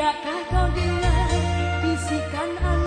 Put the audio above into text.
Tidakkah kau dengar bisikan